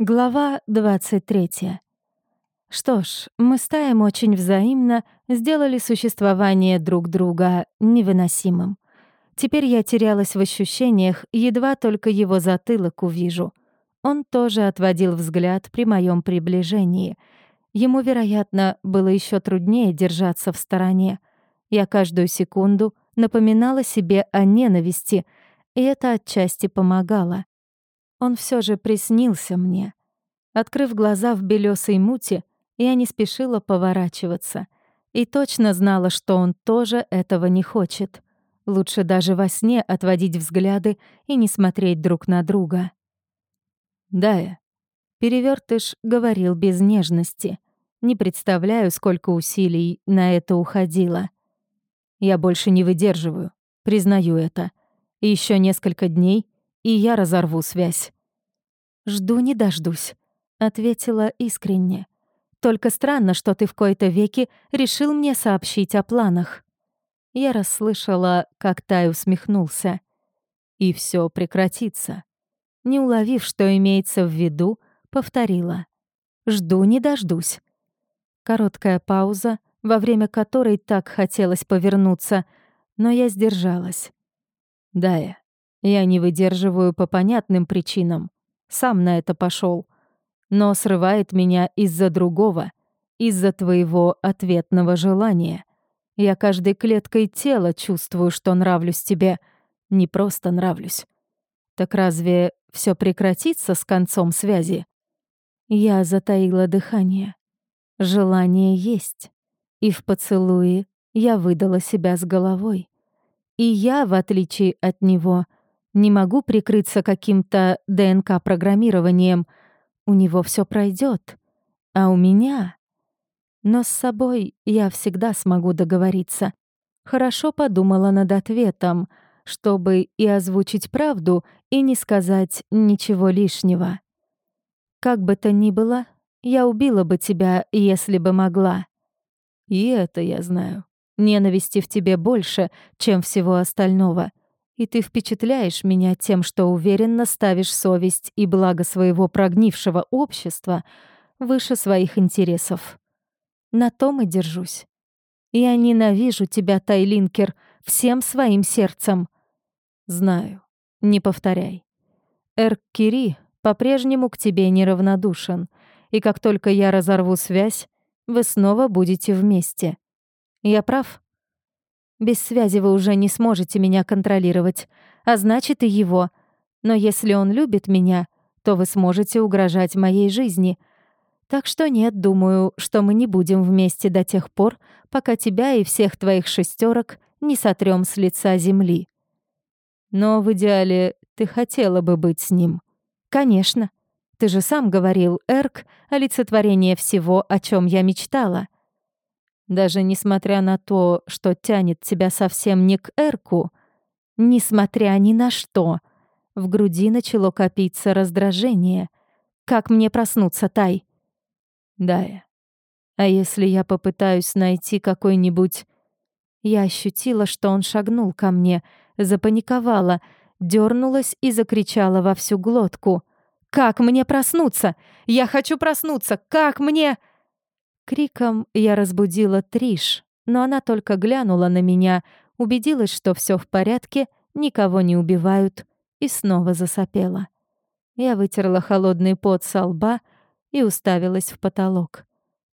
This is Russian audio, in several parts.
Глава 23. Что ж, мы с Таем очень взаимно сделали существование друг друга невыносимым. Теперь я терялась в ощущениях, едва только его затылок увижу. Он тоже отводил взгляд при моем приближении. Ему, вероятно, было еще труднее держаться в стороне. Я каждую секунду напоминала себе о ненависти, и это отчасти помогало. Он все же приснился мне. Открыв глаза в белесой мути, я не спешила поворачиваться и точно знала, что он тоже этого не хочет. Лучше даже во сне отводить взгляды и не смотреть друг на друга. «Дая», — перевертыш говорил без нежности. Не представляю, сколько усилий на это уходило. «Я больше не выдерживаю, признаю это. Еще несколько дней, и я разорву связь. «Жду не дождусь», — ответила искренне. «Только странно, что ты в кои-то веки решил мне сообщить о планах». Я расслышала, как Тай усмехнулся. «И все прекратится». Не уловив, что имеется в виду, повторила. «Жду не дождусь». Короткая пауза, во время которой так хотелось повернуться, но я сдержалась. «Дая, я не выдерживаю по понятным причинам сам на это пошел, но срывает меня из-за другого, из-за твоего ответного желания. Я каждой клеткой тела чувствую, что нравлюсь тебе, не просто нравлюсь. Так разве все прекратится с концом связи? Я затаила дыхание. Желание есть. И в поцелуе я выдала себя с головой. И я, в отличие от него, не могу прикрыться каким-то ДНК-программированием. У него все пройдет, а у меня... Но с собой я всегда смогу договориться. Хорошо подумала над ответом, чтобы и озвучить правду, и не сказать ничего лишнего. Как бы то ни было, я убила бы тебя, если бы могла. И это я знаю. Ненависти в тебе больше, чем всего остального — и ты впечатляешь меня тем, что уверенно ставишь совесть и благо своего прогнившего общества выше своих интересов. На том и держусь. Я ненавижу тебя, Тайлинкер, всем своим сердцем. Знаю, не повторяй. Эрк-Кири по-прежнему к тебе неравнодушен, и как только я разорву связь, вы снова будете вместе. Я прав?» Без связи вы уже не сможете меня контролировать, а значит и его. Но если он любит меня, то вы сможете угрожать моей жизни. Так что нет, думаю, что мы не будем вместе до тех пор, пока тебя и всех твоих шестерок не сотрем с лица земли. Но в идеале ты хотела бы быть с ним. Конечно. Ты же сам говорил, Эрк — олицетворение всего, о чем я мечтала. Даже несмотря на то, что тянет тебя совсем не к Эрку, несмотря ни на что, в груди начало копиться раздражение. Как мне проснуться, Тай? Дая. А если я попытаюсь найти какой-нибудь... Я ощутила, что он шагнул ко мне, запаниковала, дернулась и закричала во всю глотку. «Как мне проснуться? Я хочу проснуться! Как мне...» Криком я разбудила Триш, но она только глянула на меня, убедилась, что все в порядке, никого не убивают, и снова засопела. Я вытерла холодный пот со лба и уставилась в потолок.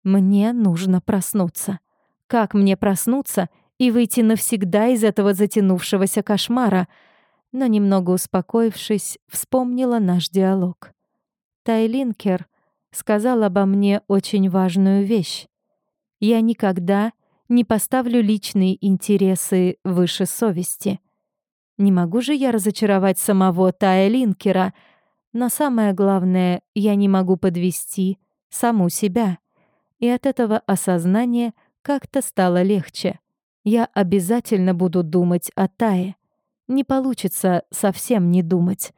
Мне нужно проснуться. Как мне проснуться и выйти навсегда из этого затянувшегося кошмара? Но немного успокоившись, вспомнила наш диалог. Тайлинкер сказал обо мне очень важную вещь. Я никогда не поставлю личные интересы выше совести. Не могу же я разочаровать самого Тая Линкера, но самое главное, я не могу подвести саму себя. И от этого осознания как-то стало легче. Я обязательно буду думать о Тае. Не получится совсем не думать,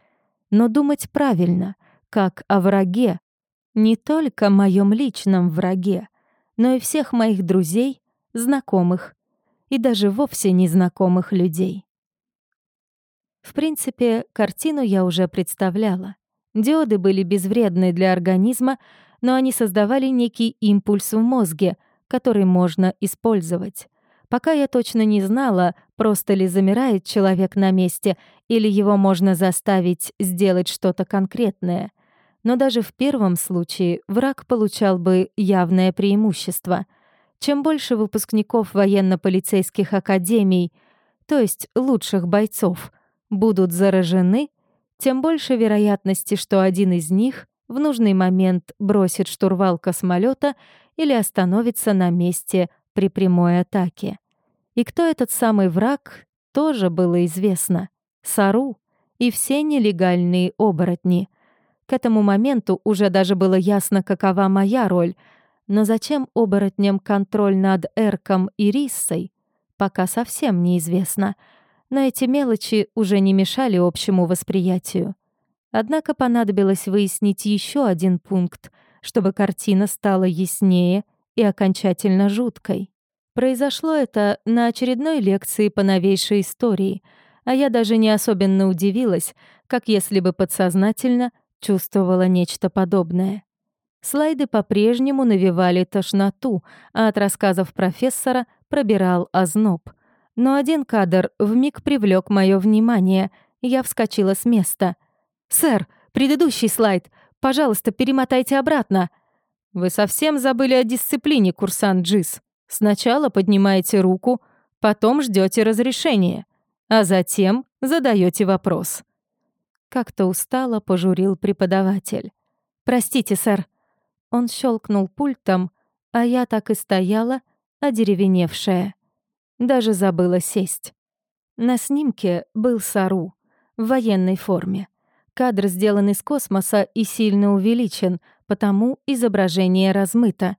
но думать правильно, как о враге, не только моем личном враге, но и всех моих друзей, знакомых и даже вовсе незнакомых людей. В принципе, картину я уже представляла. Диоды были безвредны для организма, но они создавали некий импульс в мозге, который можно использовать. Пока я точно не знала, просто ли замирает человек на месте, или его можно заставить сделать что-то конкретное. Но даже в первом случае враг получал бы явное преимущество. Чем больше выпускников военно-полицейских академий, то есть лучших бойцов, будут заражены, тем больше вероятности, что один из них в нужный момент бросит штурвал космолета или остановится на месте при прямой атаке. И кто этот самый враг, тоже было известно. Сару и все нелегальные оборотни. К этому моменту уже даже было ясно, какова моя роль. Но зачем оборотням контроль над Эрком и Риссой, пока совсем неизвестно. Но эти мелочи уже не мешали общему восприятию. Однако понадобилось выяснить еще один пункт, чтобы картина стала яснее и окончательно жуткой. Произошло это на очередной лекции по новейшей истории, а я даже не особенно удивилась, как если бы подсознательно чувствовала нечто подобное. Слайды по-прежнему навевали тошноту, а от рассказов профессора пробирал озноб. Но один кадр вмиг привлек мое внимание, я вскочила с места. «Сэр, предыдущий слайд! Пожалуйста, перемотайте обратно!» «Вы совсем забыли о дисциплине, курсант Джис. Сначала поднимаете руку, потом ждете разрешения, а затем задаете вопрос». Как-то устало пожурил преподаватель. «Простите, сэр». Он щелкнул пультом, а я так и стояла, одеревеневшая. Даже забыла сесть. На снимке был Сару в военной форме. Кадр сделан из космоса и сильно увеличен, потому изображение размыто.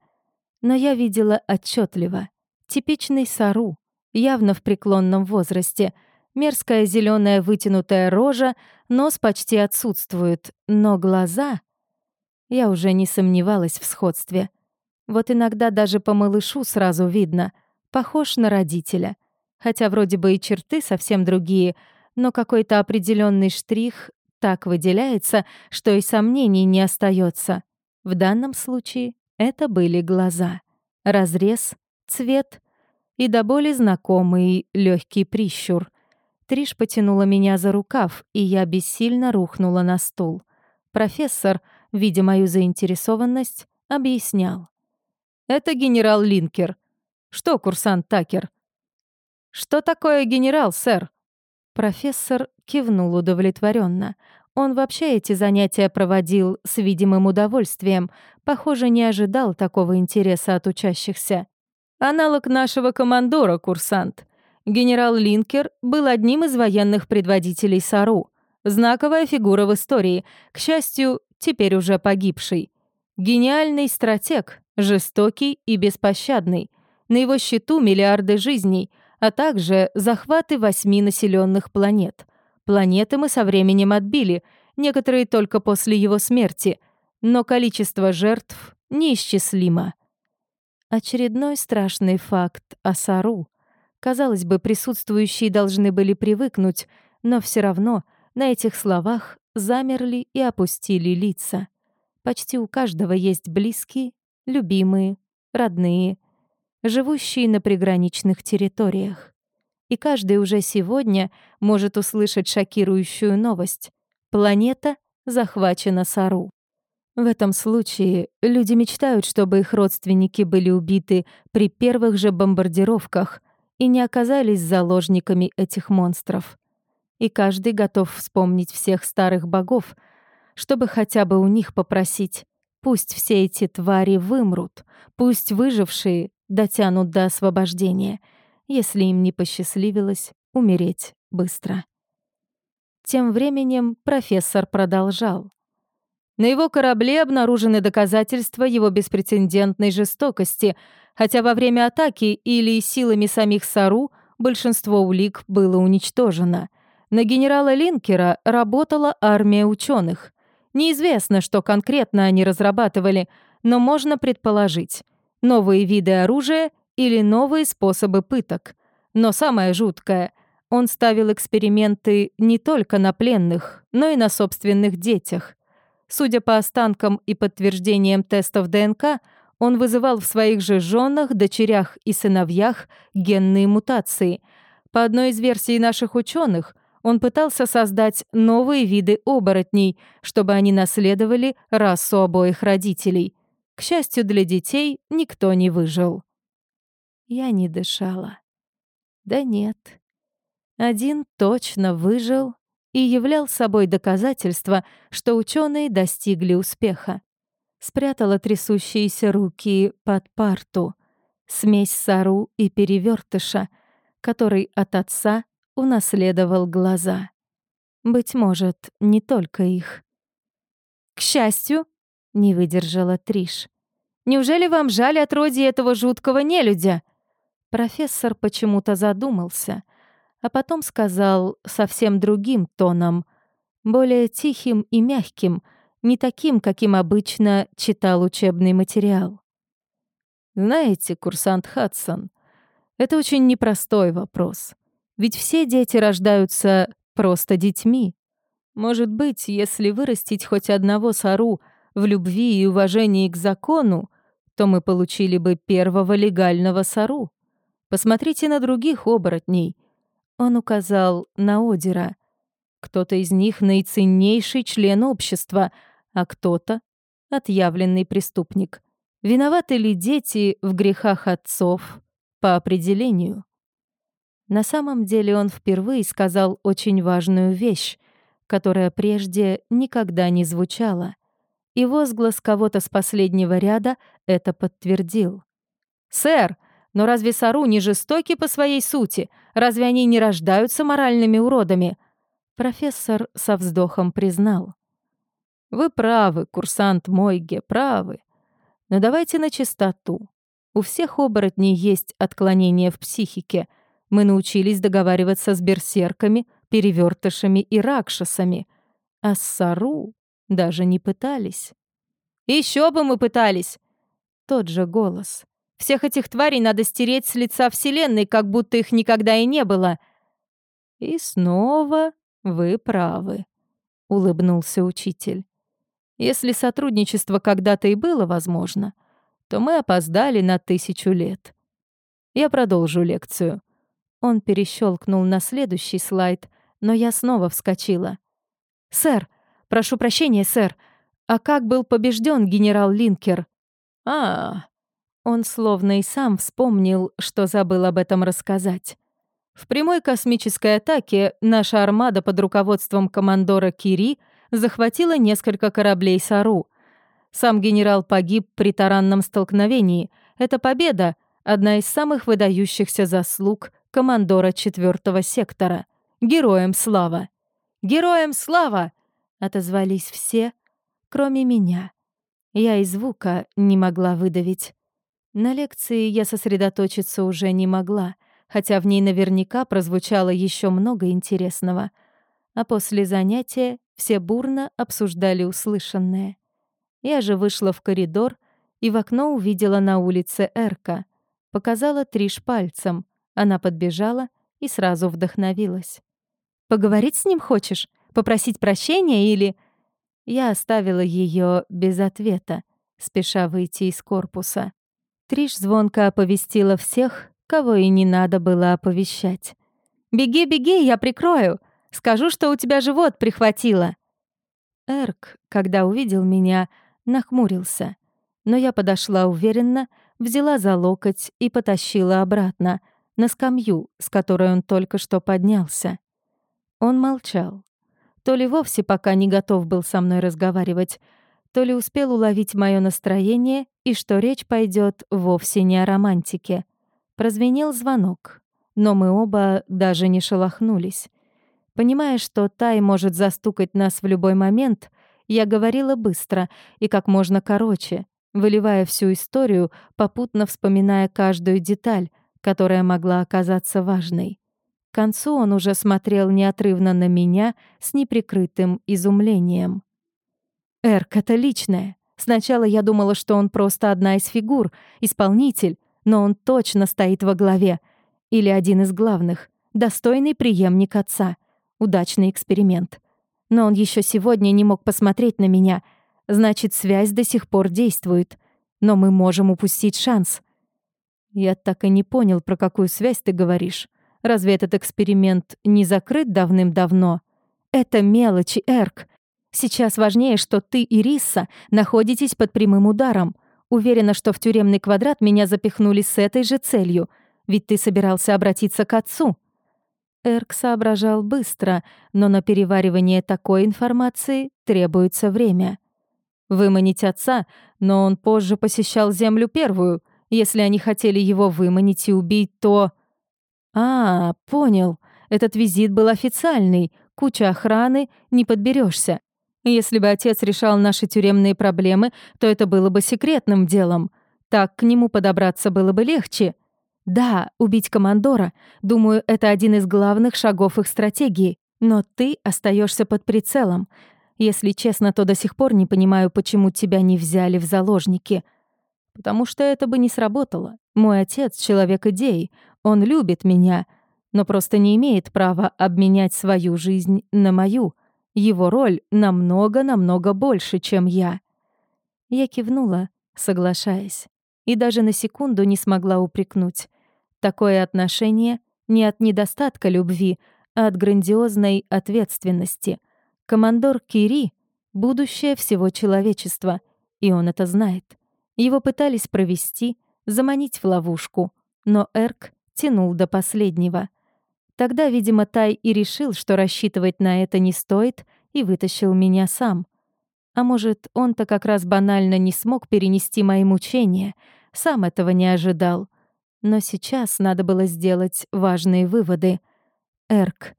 Но я видела отчетливо. Типичный Сару, явно в преклонном возрасте. Мерзкая зеленая вытянутая рожа, нос почти отсутствует, но глаза... Я уже не сомневалась в сходстве. Вот иногда даже по малышу сразу видно. Похож на родителя. Хотя вроде бы и черты совсем другие, но какой-то определенный штрих так выделяется, что и сомнений не остается. В данном случае это были глаза. Разрез, цвет и до боли знакомый легкий прищур. Триш потянула меня за рукав, и я бессильно рухнула на стул. Профессор, видя мою заинтересованность, объяснял. «Это генерал Линкер. Что, курсант Такер?» «Что такое генерал, сэр?» Профессор кивнул удовлетворенно. Он вообще эти занятия проводил с видимым удовольствием, похоже, не ожидал такого интереса от учащихся. Аналог нашего командора, курсант. Генерал Линкер был одним из военных предводителей САРУ. Знаковая фигура в истории, к счастью, теперь уже погибший. Гениальный стратег, жестокий и беспощадный. На его счету миллиарды жизней, а также захваты восьми населенных планет — Планеты мы со временем отбили, некоторые только после его смерти, но количество жертв неисчислимо. Очередной страшный факт о Сару. Казалось бы, присутствующие должны были привыкнуть, но все равно на этих словах замерли и опустили лица. Почти у каждого есть близкие, любимые, родные, живущие на приграничных территориях и каждый уже сегодня может услышать шокирующую новость. Планета захвачена Сару. В этом случае люди мечтают, чтобы их родственники были убиты при первых же бомбардировках и не оказались заложниками этих монстров. И каждый готов вспомнить всех старых богов, чтобы хотя бы у них попросить. Пусть все эти твари вымрут, пусть выжившие дотянут до освобождения — если им не посчастливилось умереть быстро. Тем временем профессор продолжал. На его корабле обнаружены доказательства его беспрецедентной жестокости, хотя во время атаки или силами самих Сару большинство улик было уничтожено. На генерала Линкера работала армия ученых. Неизвестно, что конкретно они разрабатывали, но можно предположить. Новые виды оружия — или новые способы пыток. Но самое жуткое — он ставил эксперименты не только на пленных, но и на собственных детях. Судя по останкам и подтверждениям тестов ДНК, он вызывал в своих же женах, дочерях и сыновьях генные мутации. По одной из версий наших ученых, он пытался создать новые виды оборотней, чтобы они наследовали расу обоих родителей. К счастью для детей, никто не выжил. Я не дышала. Да нет. Один точно выжил и являл собой доказательство, что ученые достигли успеха. Спрятала трясущиеся руки под парту, смесь сару и перевертыша, который от отца унаследовал глаза. Быть может, не только их. «К счастью», — не выдержала Триш, «неужели вам жаль отродье этого жуткого нелюдя?» Профессор почему-то задумался, а потом сказал совсем другим тоном, более тихим и мягким, не таким, каким обычно читал учебный материал. «Знаете, курсант Хадсон, это очень непростой вопрос. Ведь все дети рождаются просто детьми. Может быть, если вырастить хоть одного сару в любви и уважении к закону, то мы получили бы первого легального сару. Посмотрите на других оборотней. Он указал на Одера. Кто-то из них наиценнейший член общества, а кто-то — отъявленный преступник. Виноваты ли дети в грехах отцов по определению? На самом деле он впервые сказал очень важную вещь, которая прежде никогда не звучала. И возглас кого-то с последнего ряда это подтвердил. «Сэр, но разве Сару не жестоки по своей сути? Разве они не рождаются моральными уродами?» Профессор со вздохом признал. «Вы правы, курсант Мойге, правы. Но давайте на чистоту. У всех оборотней есть отклонения в психике. Мы научились договариваться с берсерками, перевертышами и ракшасами. А с Сару даже не пытались». Еще бы мы пытались!» Тот же голос. Всех этих тварей надо стереть с лица Вселенной, как будто их никогда и не было». «И снова вы правы», — улыбнулся учитель. «Если сотрудничество когда-то и было возможно, то мы опоздали на тысячу лет. Я продолжу лекцию». Он перещелкнул на следующий слайд, но я снова вскочила. «Сэр, прошу прощения, сэр, а как был побежден генерал Линкер?» «А, он словно и сам вспомнил, что забыл об этом рассказать. В прямой космической атаке наша армада под руководством командора Кири захватила несколько кораблей Сару. Сам генерал погиб при таранном столкновении. Эта победа — одна из самых выдающихся заслуг командора четвертого сектора. Героям слава! Героям слава! Отозвались все, кроме меня. Я и звука не могла выдавить. На лекции я сосредоточиться уже не могла, хотя в ней наверняка прозвучало еще много интересного. А после занятия все бурно обсуждали услышанное. Я же вышла в коридор и в окно увидела на улице Эрка. Показала Триш пальцем. Она подбежала и сразу вдохновилась. «Поговорить с ним хочешь? Попросить прощения или...» Я оставила ее без ответа, спеша выйти из корпуса. Триш звонко оповестила всех, кого и не надо было оповещать. «Беги, беги, я прикрою! Скажу, что у тебя живот прихватило!» Эрк, когда увидел меня, нахмурился. Но я подошла уверенно, взяла за локоть и потащила обратно, на скамью, с которой он только что поднялся. Он молчал. То ли вовсе пока не готов был со мной разговаривать, то ли успел уловить мое настроение и что речь пойдет вовсе не о романтике. Прозвенел звонок, но мы оба даже не шелохнулись. Понимая, что Тай может застукать нас в любой момент, я говорила быстро и как можно короче, выливая всю историю, попутно вспоминая каждую деталь, которая могла оказаться важной. К концу он уже смотрел неотрывно на меня с неприкрытым изумлением. Эрк — это личное. Сначала я думала, что он просто одна из фигур, исполнитель, но он точно стоит во главе. Или один из главных. Достойный преемник отца. Удачный эксперимент. Но он еще сегодня не мог посмотреть на меня. значит, связь до сих пор действует. Но мы можем упустить шанс. Я так и не понял, про какую связь ты говоришь. Разве этот эксперимент не закрыт давным-давно? Это мелочи, Эрк. Сейчас важнее, что ты и Риса находитесь под прямым ударом. Уверена, что в тюремный квадрат меня запихнули с этой же целью, ведь ты собирался обратиться к отцу. Эрк соображал быстро, но на переваривание такой информации требуется время. Выманить отца, но он позже посещал Землю первую. Если они хотели его выманить и убить, то... А, понял. Этот визит был официальный. Куча охраны, не подберешься. Если бы отец решал наши тюремные проблемы, то это было бы секретным делом. Так к нему подобраться было бы легче. Да, убить командора, думаю, это один из главных шагов их стратегии. Но ты остаешься под прицелом. Если честно, то до сих пор не понимаю, почему тебя не взяли в заложники. Потому что это бы не сработало. Мой отец — человек идей. Он любит меня, но просто не имеет права обменять свою жизнь на мою. Его роль намного-намного больше, чем я. Я кивнула, соглашаясь, и даже на секунду не смогла упрекнуть. Такое отношение не от недостатка любви, а от грандиозной ответственности. Командор Кири — будущее всего человечества, и он это знает. Его пытались провести, заманить в ловушку, но Эрк тянул до последнего. Тогда, видимо, Тай и решил, что рассчитывать на это не стоит, и вытащил меня сам. А может, он-то как раз банально не смог перенести мои мучения, сам этого не ожидал. Но сейчас надо было сделать важные выводы. «Эрк,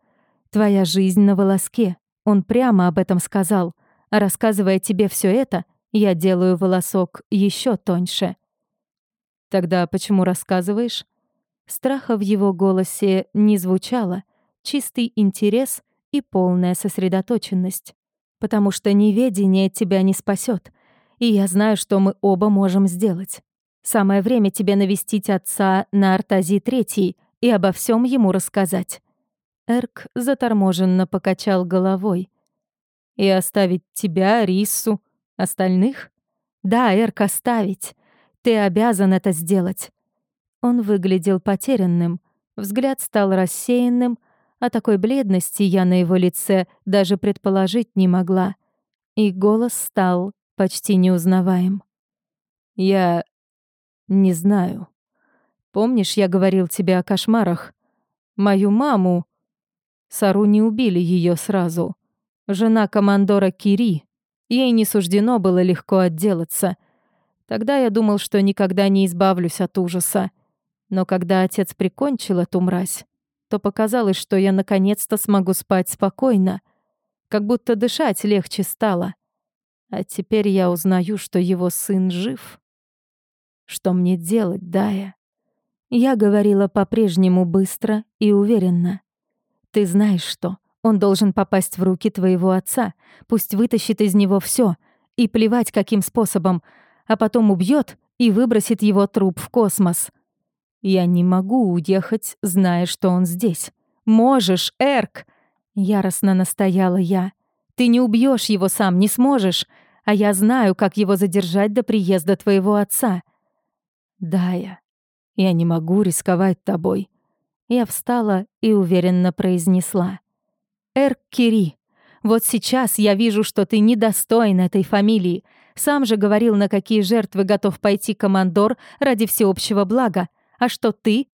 твоя жизнь на волоске». Он прямо об этом сказал. А рассказывая тебе все это, я делаю волосок еще тоньше. Тогда почему рассказываешь? Страха в его голосе не звучало, чистый интерес и полная сосредоточенность. Потому что неведение тебя не спасет, и я знаю, что мы оба можем сделать. Самое время тебе навестить отца на Артази Третий и обо всем ему рассказать». Эрк заторможенно покачал головой. «И оставить тебя, Рису, остальных?» «Да, Эрк, оставить. Ты обязан это сделать». Он выглядел потерянным, взгляд стал рассеянным, а такой бледности я на его лице даже предположить не могла. И голос стал почти неузнаваем. «Я «Не знаю. Помнишь, я говорил тебе о кошмарах? Мою маму...» Сару не убили ее сразу. Жена командора Кири. Ей не суждено было легко отделаться. Тогда я думал, что никогда не избавлюсь от ужаса. Но когда отец прикончил эту мразь, то показалось, что я наконец-то смогу спать спокойно. Как будто дышать легче стало. А теперь я узнаю, что его сын жив. Что мне делать, Дая? Я говорила по-прежнему быстро и уверенно. Ты знаешь что? Он должен попасть в руки твоего отца, пусть вытащит из него все, и плевать каким способом, а потом убьет и выбросит его труп в космос. Я не могу уехать, зная, что он здесь. Можешь, Эрк! Яростно настояла я. Ты не убьешь его сам, не сможешь, а я знаю, как его задержать до приезда твоего отца. Дая, я не могу рисковать тобой. Я встала и уверенно произнесла. Эр Кири, вот сейчас я вижу, что ты недостоин этой фамилии. Сам же говорил, на какие жертвы готов пойти командор ради всеобщего блага. А что ты?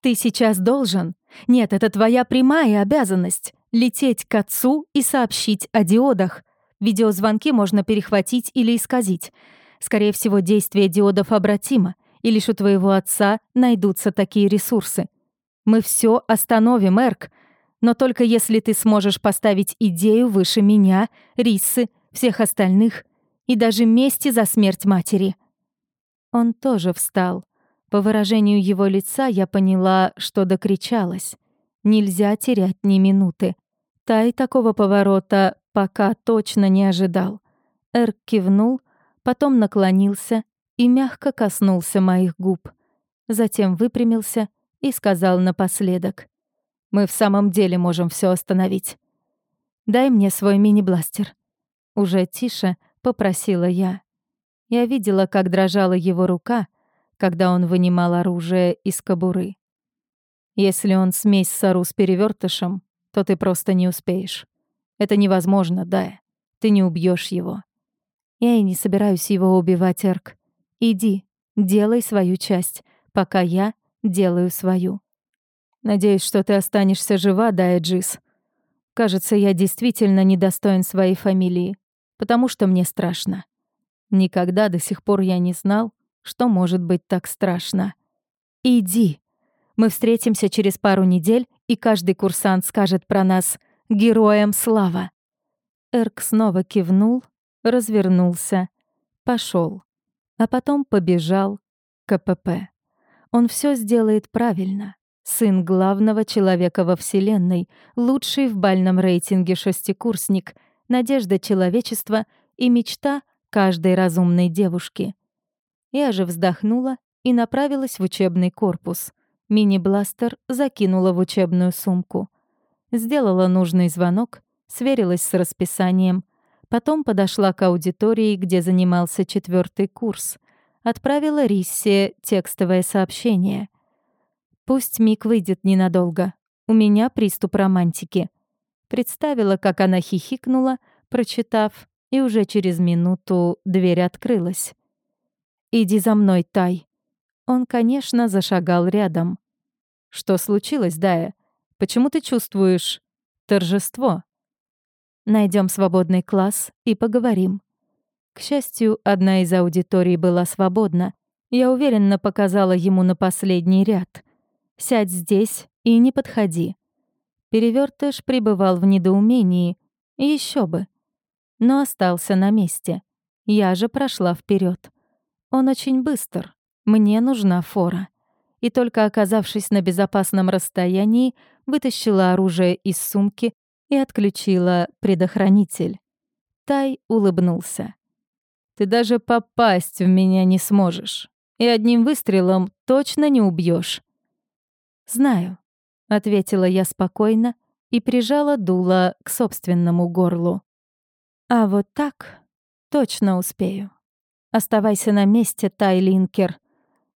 Ты сейчас должен. Нет, это твоя прямая обязанность — лететь к отцу и сообщить о диодах. Видеозвонки можно перехватить или исказить. Скорее всего, действие диодов обратимо и лишь у твоего отца найдутся такие ресурсы. Мы все остановим, Эрк, но только если ты сможешь поставить идею выше меня, Риссы, всех остальных и даже мести за смерть матери». Он тоже встал. По выражению его лица я поняла, что докричалась. Нельзя терять ни минуты. Тай такого поворота пока точно не ожидал. Эрк кивнул, потом наклонился и мягко коснулся моих губ. Затем выпрямился и сказал напоследок. «Мы в самом деле можем все остановить. Дай мне свой мини-бластер». Уже тише, — попросила я. Я видела, как дрожала его рука, когда он вынимал оружие из кобуры. Если он смесь сару с перевертышем, то ты просто не успеешь. Это невозможно, да. Ты не убьешь его. Я и не собираюсь его убивать, Эрк. Иди, делай свою часть, пока я делаю свою. Надеюсь, что ты останешься жива, да, Эджис. Кажется, я действительно недостоин своей фамилии, потому что мне страшно. Никогда до сих пор я не знал, что может быть так страшно. Иди. Мы встретимся через пару недель, и каждый курсант скажет про нас «Героям слава». Эрк снова кивнул, развернулся, пошел, а потом побежал к КПП. Он все сделает правильно. Сын главного человека во Вселенной, лучший в бальном рейтинге шестикурсник, надежда человечества и мечта каждой разумной девушки. Я же вздохнула и направилась в учебный корпус. Мини-бластер закинула в учебную сумку. Сделала нужный звонок, сверилась с расписанием, потом подошла к аудитории, где занимался четвертый курс. Отправила Риссе текстовое сообщение — Пусть Мик выйдет ненадолго. У меня приступ романтики. Представила, как она хихикнула, прочитав, и уже через минуту дверь открылась. «Иди за мной, Тай». Он, конечно, зашагал рядом. «Что случилось, Дая? Почему ты чувствуешь торжество?» Найдем свободный класс и поговорим». К счастью, одна из аудиторий была свободна. Я уверенно показала ему на последний ряд — Сядь здесь и не подходи». Перевертыш пребывал в недоумении. Еще бы. Но остался на месте. Я же прошла вперед. Он очень быстр. Мне нужна фора. И только оказавшись на безопасном расстоянии, вытащила оружие из сумки и отключила предохранитель. Тай улыбнулся. «Ты даже попасть в меня не сможешь. И одним выстрелом точно не убьешь. «Знаю», — ответила я спокойно и прижала дуло к собственному горлу. «А вот так точно успею. Оставайся на месте, Тайлинкер.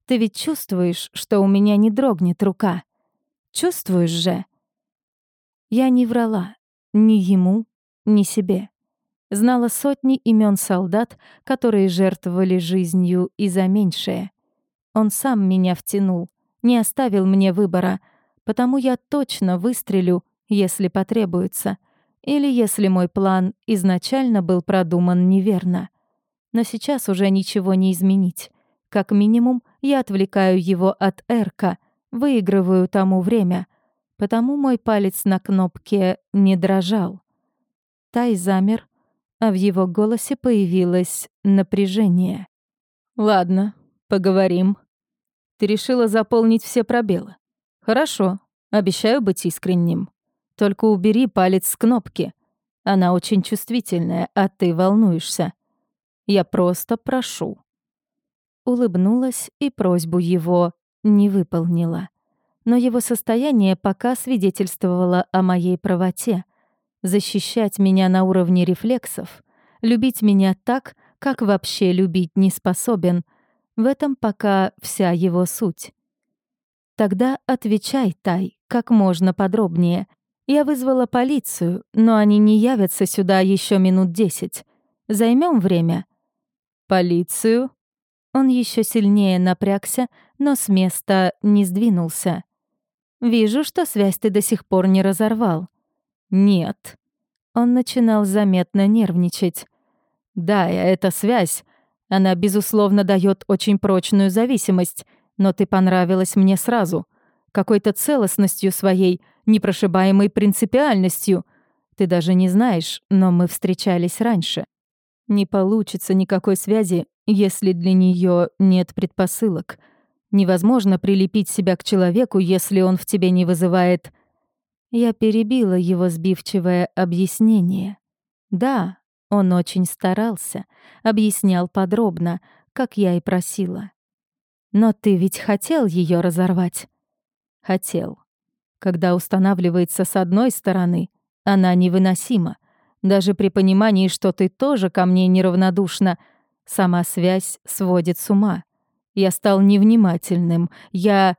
Ты ведь чувствуешь, что у меня не дрогнет рука? Чувствуешь же?» Я не врала ни ему, ни себе. Знала сотни имен солдат, которые жертвовали жизнью и за меньшее. Он сам меня втянул, не оставил мне выбора, потому я точно выстрелю, если потребуется, или если мой план изначально был продуман неверно. Но сейчас уже ничего не изменить. Как минимум, я отвлекаю его от Эрка, выигрываю тому время, потому мой палец на кнопке не дрожал. Тай замер, а в его голосе появилось напряжение. «Ладно, поговорим», ты решила заполнить все пробелы. Хорошо, обещаю быть искренним. Только убери палец с кнопки. Она очень чувствительная, а ты волнуешься. Я просто прошу». Улыбнулась и просьбу его не выполнила. Но его состояние пока свидетельствовало о моей правоте. Защищать меня на уровне рефлексов, любить меня так, как вообще любить не способен, в этом пока вся его суть. Тогда отвечай, Тай, как можно подробнее. Я вызвала полицию, но они не явятся сюда еще минут десять. Займем время. Полицию? Он еще сильнее напрягся, но с места не сдвинулся. Вижу, что связь ты до сих пор не разорвал. Нет. Он начинал заметно нервничать. Да, эта связь, она, безусловно, дает очень прочную зависимость, но ты понравилась мне сразу. Какой-то целостностью своей, непрошибаемой принципиальностью. Ты даже не знаешь, но мы встречались раньше. Не получится никакой связи, если для нее нет предпосылок. Невозможно прилепить себя к человеку, если он в тебе не вызывает... Я перебила его сбивчивое объяснение. Да, он очень старался, объяснял подробно, как я и просила. Но ты ведь хотел ее разорвать? Хотел. Когда устанавливается с одной стороны, она невыносима. Даже при понимании, что ты тоже ко мне неравнодушна, сама связь сводит с ума. Я стал невнимательным. Я...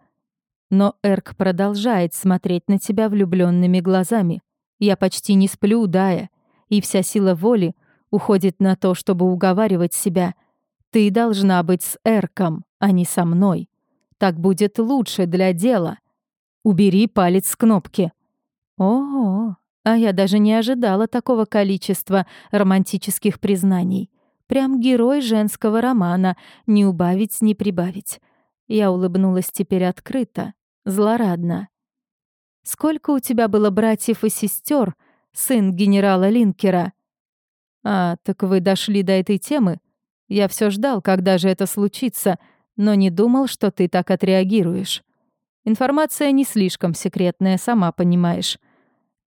Но Эрк продолжает смотреть на тебя влюбленными глазами. Я почти не сплю, Дая, и вся сила воли уходит на то, чтобы уговаривать себя. Ты должна быть с Эрком, а не со мной. Так будет лучше для дела. Убери палец с кнопки. Ого, а я даже не ожидала такого количества романтических признаний. Прям герой женского романа, не убавить, не прибавить. Я улыбнулась теперь открыто, злорадно. «Сколько у тебя было братьев и сестер, сын генерала Линкера?» «А, так вы дошли до этой темы? Я все ждал, когда же это случится, но не думал, что ты так отреагируешь. Информация не слишком секретная, сама понимаешь.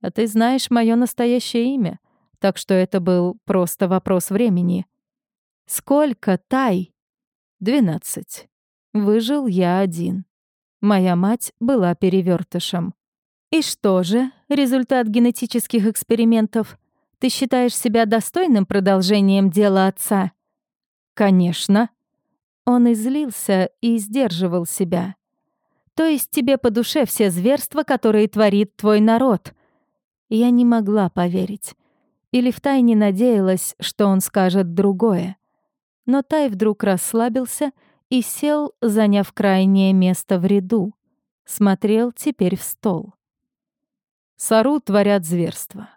А ты знаешь мое настоящее имя, так что это был просто вопрос времени». «Сколько, Тай?» «Двенадцать. Выжил я один. Моя мать была перевертышем. И что же, результат генетических экспериментов? Ты считаешь себя достойным продолжением дела отца? Конечно. Он излился и сдерживал себя. То есть тебе по душе все зверства, которые творит твой народ. Я не могла поверить. Или втайне надеялась, что он скажет другое. Но Тай вдруг расслабился и сел, заняв крайнее место в ряду. Смотрел теперь в стол. Сару творят зверства.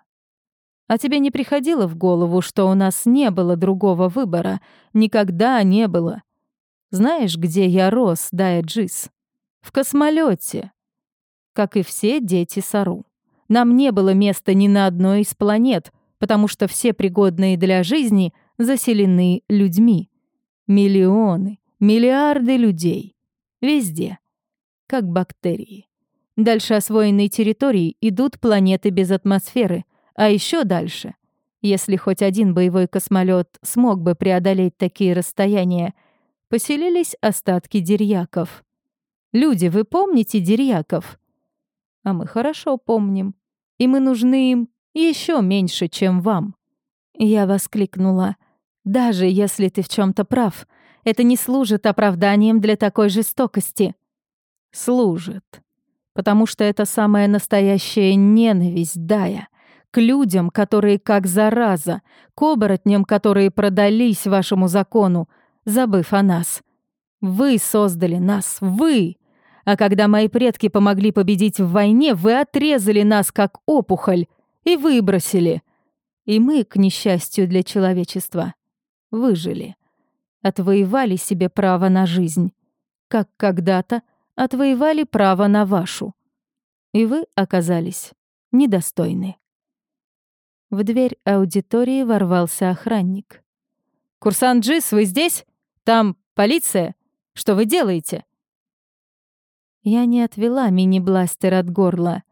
А тебе не приходило в голову, что у нас не было другого выбора? Никогда не было. Знаешь, где я рос, Дая Джис? В космолете. Как и все дети Сару. Нам не было места ни на одной из планет, потому что все пригодные для жизни заселены людьми. Миллионы, миллиарды людей. Везде. Как бактерии. Дальше освоенной территории идут планеты без атмосферы, а еще дальше. Если хоть один боевой космолет смог бы преодолеть такие расстояния, поселились остатки дерьяков. Люди, вы помните дерьяков? А мы хорошо помним. И мы нужны им еще меньше, чем вам. Я воскликнула. Даже если ты в чем то прав, это не служит оправданием для такой жестокости. Служит потому что это самая настоящая ненависть, Дая, к людям, которые как зараза, к оборотням, которые продались вашему закону, забыв о нас. Вы создали нас, вы! А когда мои предки помогли победить в войне, вы отрезали нас как опухоль и выбросили. И мы, к несчастью для человечества, выжили. Отвоевали себе право на жизнь, как когда-то отвоевали право на вашу. И вы оказались недостойны. В дверь аудитории ворвался охранник. «Курсант Джис, вы здесь? Там полиция? Что вы делаете?» Я не отвела мини-бластер от горла.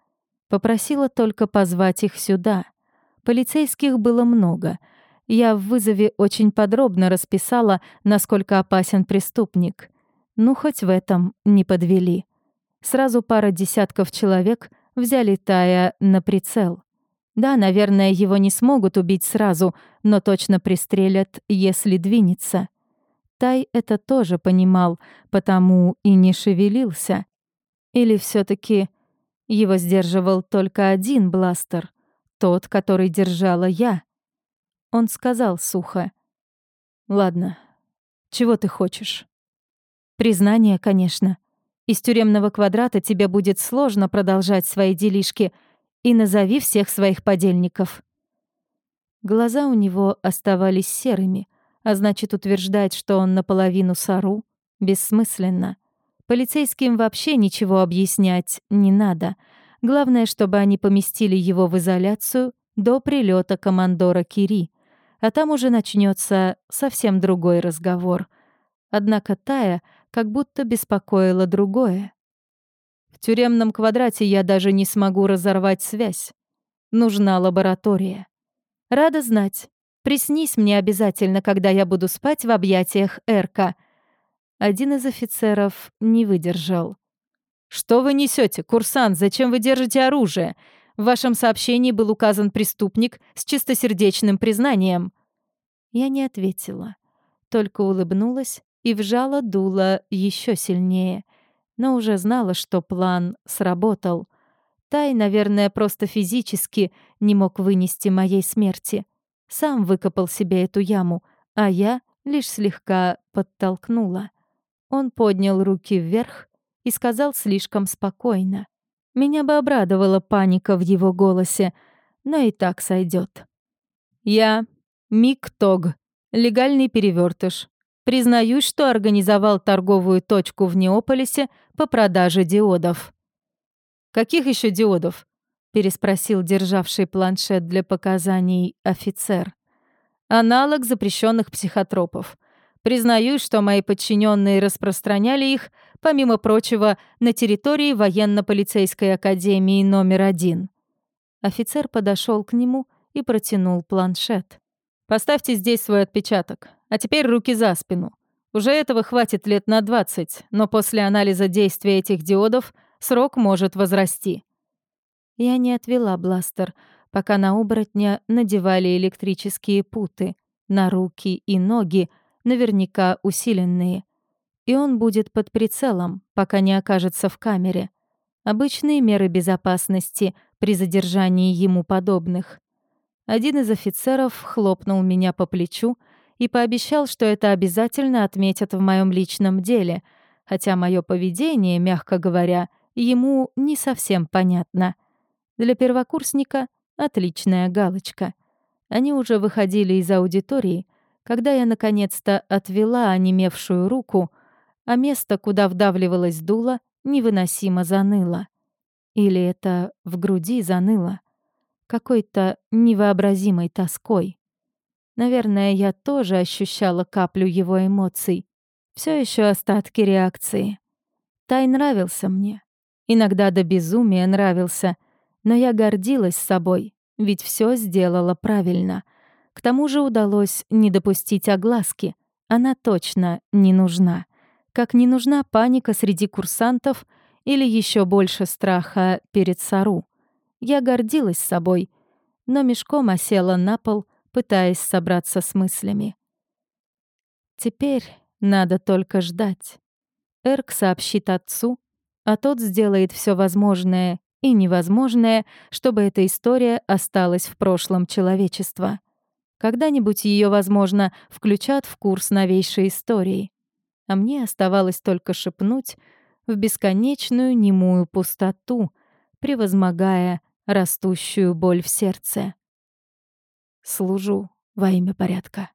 Попросила только позвать их сюда. Полицейских было много. Я в вызове очень подробно расписала, насколько опасен преступник. Ну, хоть в этом не подвели. Сразу пара десятков человек взяли Тая на прицел. Да, наверное, его не смогут убить сразу, но точно пристрелят, если двинется. Тай это тоже понимал, потому и не шевелился. Или все таки его сдерживал только один бластер, тот, который держала я. Он сказал сухо. «Ладно, чего ты хочешь?» Признание, конечно. Из тюремного квадрата тебе будет сложно продолжать свои делишки. И назови всех своих подельников. Глаза у него оставались серыми, а значит, утверждать, что он наполовину сару, бессмысленно. Полицейским вообще ничего объяснять не надо. Главное, чтобы они поместили его в изоляцию до прилета командора Кири. А там уже начнется совсем другой разговор. Однако Тая — как будто беспокоило другое. В тюремном квадрате я даже не смогу разорвать связь. Нужна лаборатория. Рада знать. Приснись мне обязательно, когда я буду спать в объятиях Эрка. Один из офицеров не выдержал. «Что вы несете, курсант? Зачем вы держите оружие? В вашем сообщении был указан преступник с чистосердечным признанием». Я не ответила, только улыбнулась и вжала дуло еще сильнее, но уже знала, что план сработал. Тай, наверное, просто физически не мог вынести моей смерти. Сам выкопал себе эту яму, а я лишь слегка подтолкнула. Он поднял руки вверх и сказал слишком спокойно. Меня бы обрадовала паника в его голосе, но и так сойдет. «Я Мик Тог, легальный перевертыш. Признаюсь, что организовал торговую точку в Неополисе по продаже диодов». «Каких еще диодов?» — переспросил державший планшет для показаний офицер. «Аналог запрещенных психотропов. Признаюсь, что мои подчиненные распространяли их, помимо прочего, на территории военно-полицейской академии номер один». Офицер подошел к нему и протянул планшет. «Поставьте здесь свой отпечаток. А теперь руки за спину. Уже этого хватит лет на 20, но после анализа действия этих диодов срок может возрасти». Я не отвела бластер, пока на оборотня надевали электрические путы на руки и ноги, наверняка усиленные. И он будет под прицелом, пока не окажется в камере. Обычные меры безопасности при задержании ему подобных. Один из офицеров хлопнул меня по плечу и пообещал, что это обязательно отметят в моем личном деле, хотя мое поведение, мягко говоря, ему не совсем понятно. Для первокурсника — отличная галочка. Они уже выходили из аудитории, когда я наконец-то отвела онемевшую руку, а место, куда вдавливалось дуло, невыносимо заныло. Или это в груди заныло. Какой-то невообразимой тоской. Наверное, я тоже ощущала каплю его эмоций. Все еще остатки реакции. Тай нравился мне. Иногда до безумия нравился. Но я гордилась собой, ведь все сделала правильно. К тому же удалось не допустить огласки. Она точно не нужна. Как не нужна паника среди курсантов или еще больше страха перед Сару. Я гордилась собой, но мешком осела на пол — пытаясь собраться с мыслями. Теперь надо только ждать. Эрк сообщит отцу, а тот сделает все возможное и невозможное, чтобы эта история осталась в прошлом человечества. Когда-нибудь ее, возможно, включат в курс новейшей истории. А мне оставалось только шепнуть в бесконечную немую пустоту, превозмогая растущую боль в сердце служу во имя порядка.